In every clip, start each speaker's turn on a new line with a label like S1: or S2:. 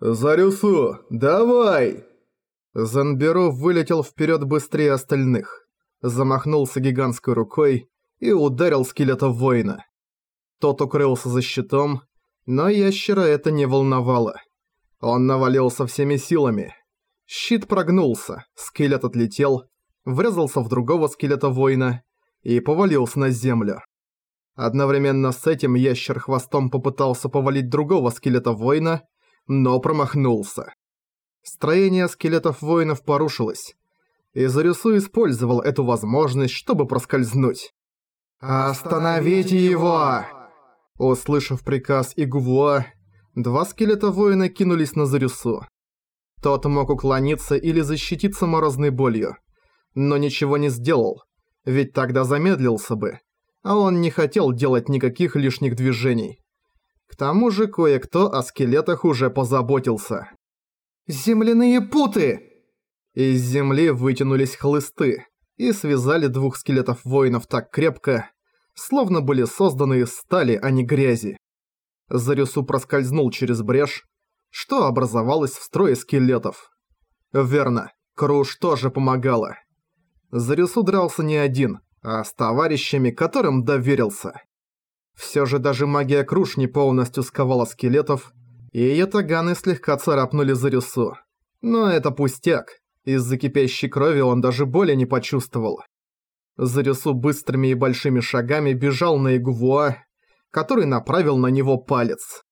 S1: «Зарюсу, давай!» Занберу вылетел вперед быстрее остальных, замахнулся гигантской рукой и ударил скелета воина. Тот укрылся за щитом, но ящера это не волновало. Он навалился всеми силами. Щит прогнулся, скелет отлетел, врезался в другого скелета воина и повалился на землю. Одновременно с этим ящер хвостом попытался повалить другого скелета воина, но промахнулся. Строение скелетов воинов порушилось, и Зарюсу использовал эту возможность, чтобы проскользнуть. «Остановите его!» Услышав приказ Игувуа, два скелета воина кинулись на Зарюсу. Тот мог уклониться или защититься морозной болью, но ничего не сделал, ведь тогда замедлился бы, а он не хотел делать никаких лишних движений. К тому же кое-кто о скелетах уже позаботился. «Земляные путы!» Из земли вытянулись хлысты и связали двух скелетов воинов так крепко, словно были созданы из стали, а не грязи. Зарюсу проскользнул через брешь, что образовалось в строе скелетов. Верно, Круш тоже помогала. Зарюсу дрался не один, а с товарищами, которым доверился. Все же даже магия Круш не полностью сковала скелетов, и ятаганы слегка царапнули Зарюсу. Но это пустяк, из-за кипящей крови он даже боли не почувствовал. Зарюсу быстрыми и большими шагами бежал на Игувуа, который направил на него палец.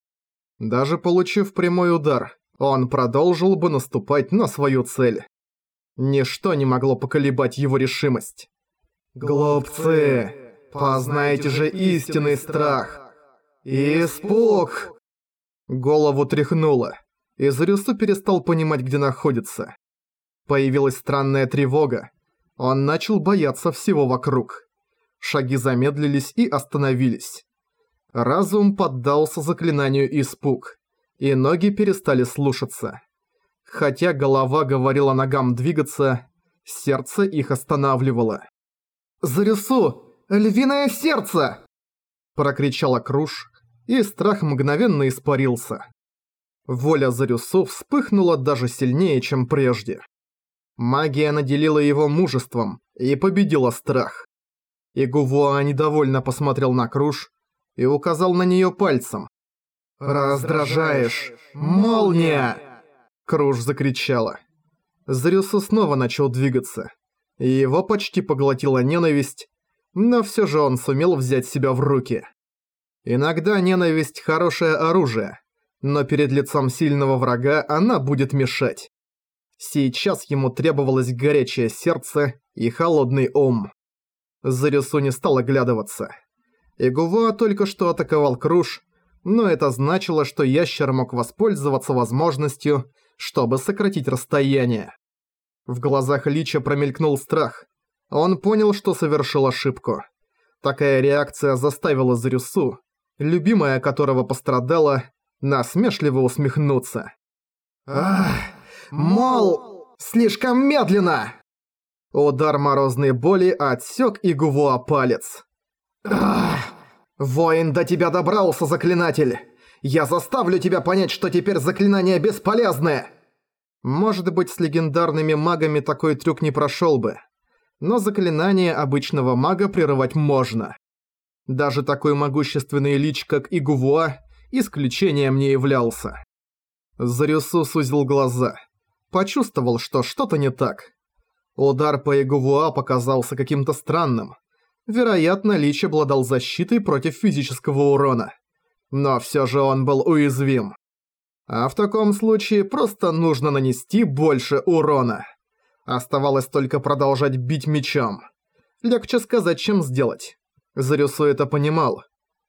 S1: Даже получив прямой удар, он продолжил бы наступать на свою цель. Ничто не могло поколебать его решимость. «Глупцы, познайте же истинный страх! Испуг!» Голову тряхнуло, и Зарюсу перестал понимать, где находится. Появилась странная тревога. Он начал бояться всего вокруг. Шаги замедлились и остановились. Разум поддался заклинанию «Испуг», и ноги перестали слушаться. Хотя голова говорила ногам двигаться, сердце их останавливало. «Зарису! Львиное сердце!» Прокричала Круш, и страх мгновенно испарился. Воля Зарюсу вспыхнула даже сильнее, чем прежде. Магия наделила его мужеством и победила страх. Игувуа недовольно посмотрел на Круш и указал на нее пальцем. «Раздражаешь! Молния!» Круш закричала. Зарюсу снова начал двигаться. Его почти поглотила ненависть, но все же он сумел взять себя в руки. Иногда ненависть – хорошее оружие, но перед лицом сильного врага она будет мешать. Сейчас ему требовалось горячее сердце и холодный ум. Зарюсу не стал оглядываться. Игува только что атаковал Круш, но это значило, что ящер мог воспользоваться возможностью, чтобы сократить расстояние. В глазах Лича промелькнул страх. Он понял, что совершил ошибку. Такая реакция заставила Зарюсу, любимая которого пострадала, насмешливо усмехнуться. «Ах, мол, слишком медленно!» Удар морозной боли отсек Игувуа палец. «Ах, воин до тебя добрался, заклинатель! Я заставлю тебя понять, что теперь заклинание бесполезное!» Может быть, с легендарными магами такой трюк не прошел бы. Но заклинание обычного мага прерывать можно. Даже такой могущественный лич, как Игувуа, исключением не являлся. Зарюсу сузил глаза. Почувствовал, что что-то не так. Удар по Игувуа показался каким-то странным. Вероятно, Лич обладал защитой против физического урона. Но все же он был уязвим. А в таком случае просто нужно нанести больше урона. Оставалось только продолжать бить мечом. Легче сказать, чем сделать. Зарюсу это понимал.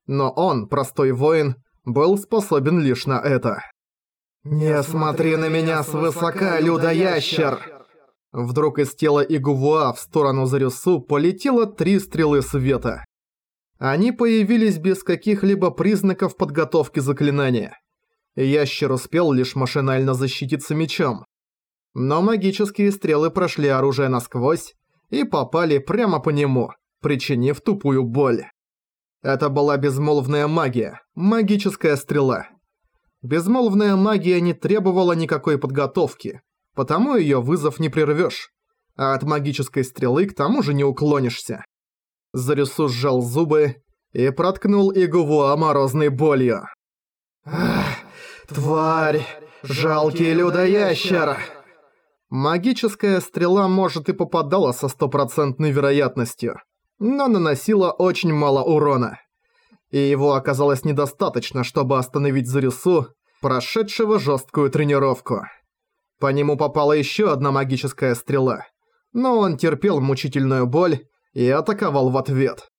S1: Но он, простой воин, был способен лишь на это. «Не смотри на меня свысока, людоящер!» Вдруг из тела Игувуа в сторону Зарюсу полетело три стрелы света. Они появились без каких-либо признаков подготовки заклинания. Ящер успел лишь машинально защититься мечом. Но магические стрелы прошли оружие насквозь и попали прямо по нему, причинив тупую боль. Это была безмолвная магия, магическая стрела. Безмолвная магия не требовала никакой подготовки, потому её вызов не прервёшь, а от магической стрелы к тому же не уклонишься. Зарюсу сжал зубы и проткнул Игувуа морозной болью. «Ах, тварь! Жалкий людоящер!» Магическая стрела, может, и попадала со стопроцентной вероятностью, но наносила очень мало урона. И его оказалось недостаточно, чтобы остановить Зарюсу, прошедшего жесткую тренировку. По нему попала еще одна магическая стрела, но он терпел мучительную боль и атаковал в ответ.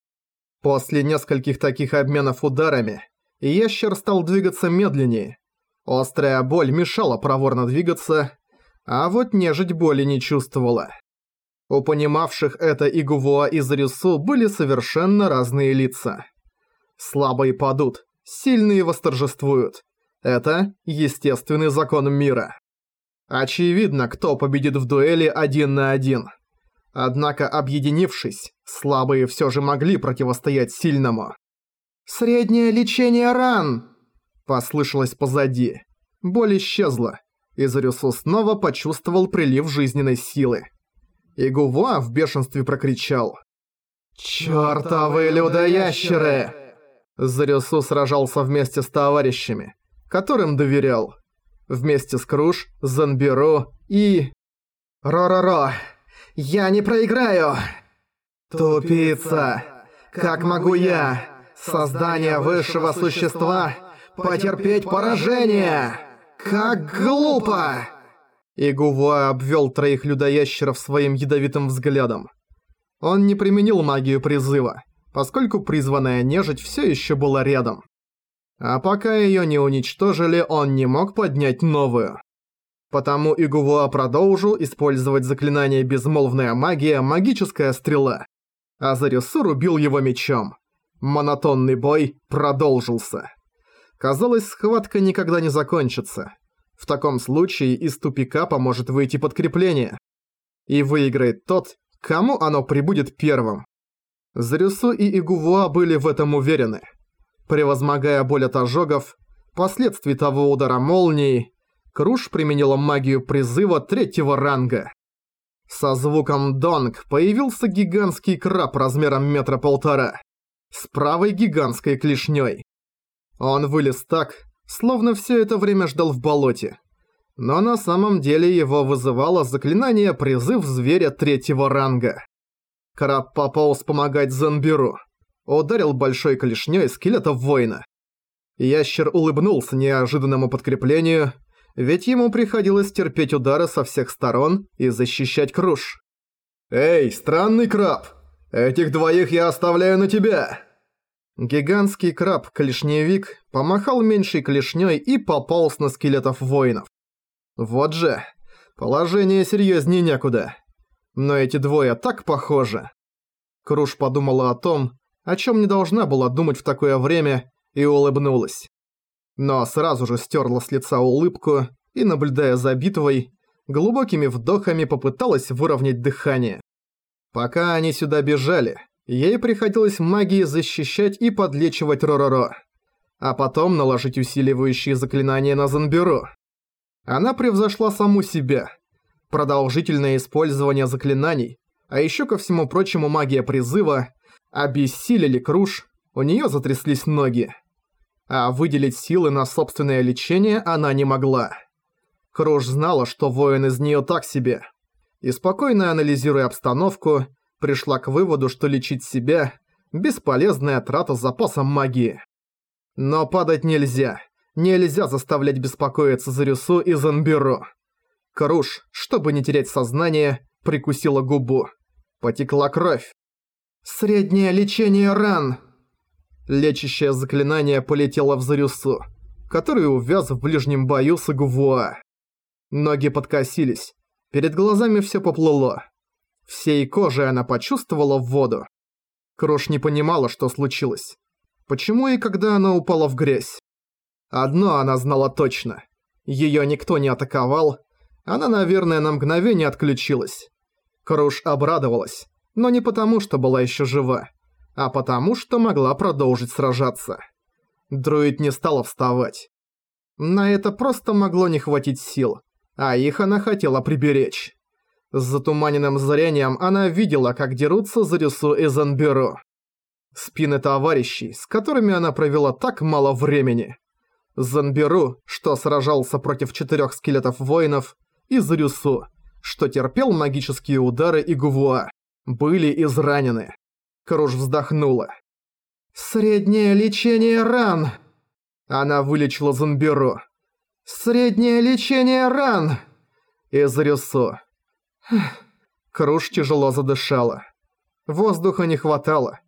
S1: После нескольких таких обменов ударами, ящер стал двигаться медленнее. Острая боль мешала проворно двигаться, а вот нежить боли не чувствовала. У понимавших это и Гувуа, и Зарису были совершенно разные лица. Слабые падут, сильные восторжествуют. Это естественный закон мира. Очевидно, кто победит в дуэли один на один. Однако, объединившись, слабые все же могли противостоять сильному. «Среднее лечение ран!» Послышалось позади. Боль исчезла, и Зарюсу снова почувствовал прилив жизненной силы. И Гува в бешенстве прокричал. «Чёртовы людоящеры!» Зарюсу сражался вместе с товарищами, которым доверял. Вместе с Круш, Занберо и... «Ро-ро-ро! Я не проиграю!» «Тупица! Как могу я, создание высшего существа, потерпеть поражение?» «Как глупо!» И Гувуа обвел троих людоящеров своим ядовитым взглядом. Он не применил магию призыва, поскольку призванная нежить все еще была рядом. А пока ее не уничтожили, он не мог поднять новую. Потому Игувуа продолжил использовать заклинание «Безмолвная магия» «Магическая стрела». А рубил его мечом. Монотонный бой продолжился. Казалось, схватка никогда не закончится. В таком случае из тупика поможет выйти подкрепление. И выиграет тот, кому оно прибудет первым. Зарюсу и Игувуа были в этом уверены. Превозмогая боль от ожогов, последствий того удара молнии, Круш применила магию призыва третьего ранга. Со звуком «донг» появился гигантский краб размером метра полтора, с правой гигантской клешней. Он вылез так, словно все это время ждал в болоте. Но на самом деле его вызывало заклинание «Призыв зверя третьего ранга». Краб пополз помогать Зенберу. Ударил большой клешней скелета воина. Ящер улыбнулся неожиданному подкреплению, ведь ему приходилось терпеть удары со всех сторон и защищать круж. «Эй, странный краб! Этих двоих я оставляю на тебя!» Гигантский краб-клешневик помахал меньшей клешней и пополз на скелетов воинов. Вот же, положение серьезнее некуда. Но эти двое так похожи. Круш подумала о том, о чем не должна была думать в такое время, и улыбнулась. Но сразу же стерла с лица улыбку и, наблюдая за битвой, глубокими вдохами попыталась выровнять дыхание. Пока они сюда бежали, Ей приходилось магией защищать и подлечивать Ророро, а потом наложить усиливающие заклинания на Занбюро. Она превзошла саму себя. Продолжительное использование заклинаний, а еще ко всему прочему магия призыва, обессилили Круш, у нее затряслись ноги. А выделить силы на собственное лечение она не могла. Круш знала, что воин из нее так себе. И спокойно анализируя обстановку, пришла к выводу, что лечить себя – бесполезная трата запаса магии. Но падать нельзя. Нельзя заставлять беспокоиться Зарюсу и Занберу. Круш, чтобы не терять сознание, прикусила губу. Потекла кровь. «Среднее лечение ран!» Лечащее заклинание полетело в Зарюсу, который увяз в ближнем бою с Игувуа. Ноги подкосились. Перед глазами все поплыло. Всей кожей она почувствовала воду. Крош не понимала, что случилось. Почему и когда она упала в грязь? Одно она знала точно. Её никто не атаковал. Она, наверное, на мгновение отключилась. Круш обрадовалась, но не потому, что была ещё жива, а потому, что могла продолжить сражаться. Друид не стала вставать. На это просто могло не хватить сил, а их она хотела приберечь. С затуманенным зрением она видела, как дерутся Зарюсу и Занберу. Спины товарищей, с которыми она провела так мало времени. Занберу, что сражался против четырех скелетов воинов, и Зарюсу, что терпел магические удары и Гувуа, были изранены. Круж вздохнула. «Среднее лечение ран!» Она вылечила Занберу. «Среднее лечение ран!» И Зарюсу. Круж тяжело задышала. Воздуха не хватало.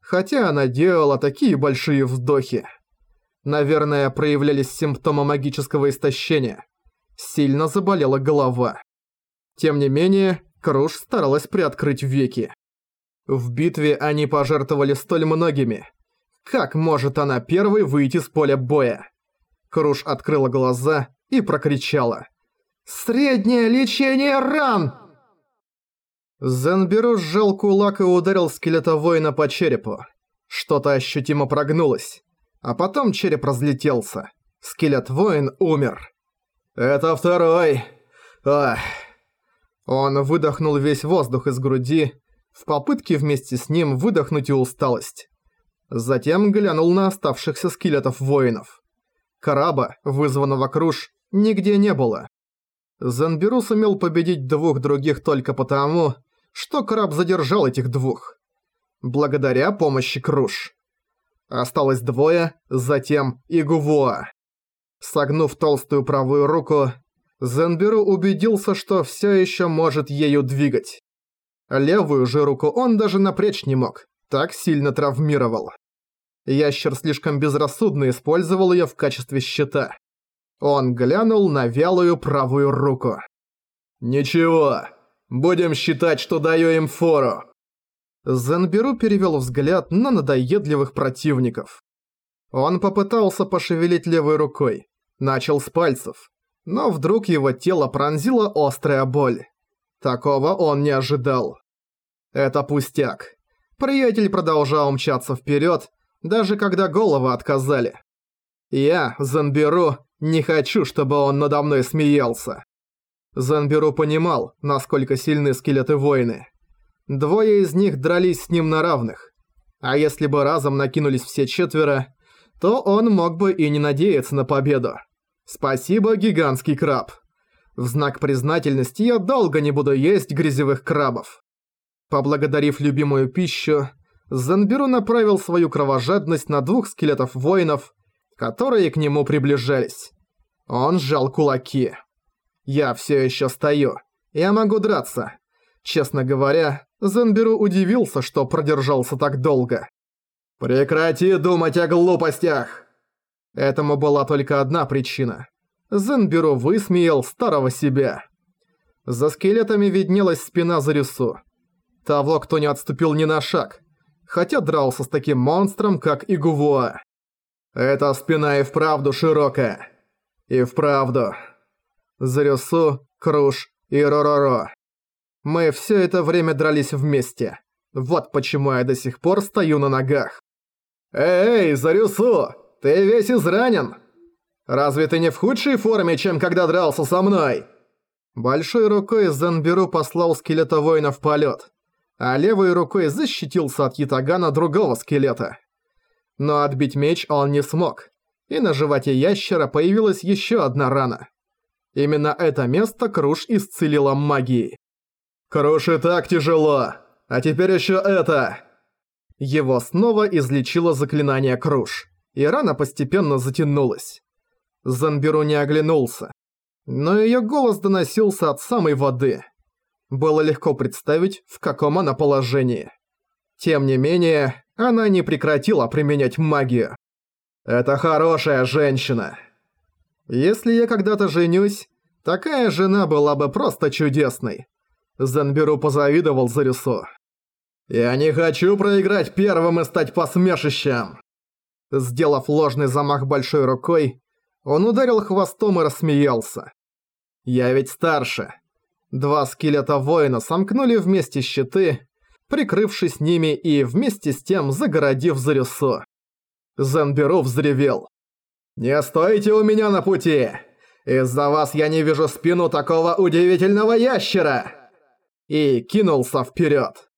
S1: Хотя она делала такие большие вдохи. Наверное, проявлялись симптомы магического истощения. Сильно заболела голова. Тем не менее, Круш старалась приоткрыть веки. В битве они пожертвовали столь многими. Как может она первой выйти с поля боя? Круш открыла глаза и прокричала. «Среднее лечение ран!» Зенберу сжал кулак и ударил скелета воина по черепу. Что-то ощутимо прогнулось. А потом череп разлетелся. Скелет-воин умер. «Это второй!» Ах. Он выдохнул весь воздух из груди, в попытке вместе с ним выдохнуть и усталость. Затем глянул на оставшихся скелетов-воинов. Караба, вызванного Круш, нигде не было. Занберу сумел победить двух других только потому, что Краб задержал этих двух. Благодаря помощи Круш. Осталось двое, затем и Гувуа. Согнув толстую правую руку, Зенберу убедился, что все еще может ею двигать. Левую же руку он даже напрячь не мог, так сильно травмировал. Ящер слишком безрассудно использовал ее в качестве щита. Он глянул на вялую правую руку. «Ничего, будем считать, что даю им фору», Зенберу перевел взгляд на надоедливых противников. Он попытался пошевелить левой рукой, начал с пальцев, но вдруг его тело пронзила острая боль. Такого он не ожидал. Это пустяк. Приятель продолжал мчаться вперед, даже когда головы отказали. Я, Зенберу, не хочу, чтобы он надо мной смеялся. Зенберу понимал, насколько сильны скелеты-воины. Двое из них дрались с ним на равных. А если бы разом накинулись все четверо, то он мог бы и не надеяться на победу. Спасибо, гигантский краб. В знак признательности я долго не буду есть грязевых крабов. Поблагодарив любимую пищу, Занберу направил свою кровожадность на двух скелетов воинов, которые к нему приближались. Он сжал кулаки. «Я все еще стою. Я могу драться. Честно говоря, Зенберу удивился, что продержался так долго. «Прекрати думать о глупостях!» Этому была только одна причина. Зенберу высмеял старого себя. За скелетами виднелась спина Зарюсу. Того, кто не отступил ни на шаг, хотя дрался с таким монстром, как Игувуа. Эта спина и вправду широкая. И вправду. Зарюсу, Круш и Ророро. Мы все это время дрались вместе. Вот почему я до сих пор стою на ногах. «Эй, Зарюсу, ты весь изранен! Разве ты не в худшей форме, чем когда дрался со мной?» Большой рукой Зенберу послал скелета воина в полет, а левой рукой защитился от ятагана другого скелета. Но отбить меч он не смог, и на животе ящера появилась еще одна рана. Именно это место Круш исцелила магией. «Круш и так тяжело, а теперь еще это!» Его снова излечило заклинание Круш, и рана постепенно затянулась. Занберу не оглянулся, но ее голос доносился от самой воды. Было легко представить, в каком она положении. Тем не менее, она не прекратила применять магию. «Это хорошая женщина!» Если я когда-то женюсь, такая жена была бы просто чудесной. Зенберу позавидовал Зарюсу. «Я не хочу проиграть первым и стать посмешищем!» Сделав ложный замах большой рукой, он ударил хвостом и рассмеялся. «Я ведь старше». Два скелета воина сомкнули вместе щиты, прикрывшись ними и вместе с тем загородив Зарюсу. Зенберу взревел. «Не стойте у меня на пути! Из-за вас я не вижу спину такого удивительного ящера!» И кинулся вперед.